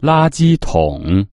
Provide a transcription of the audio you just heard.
垃圾桶。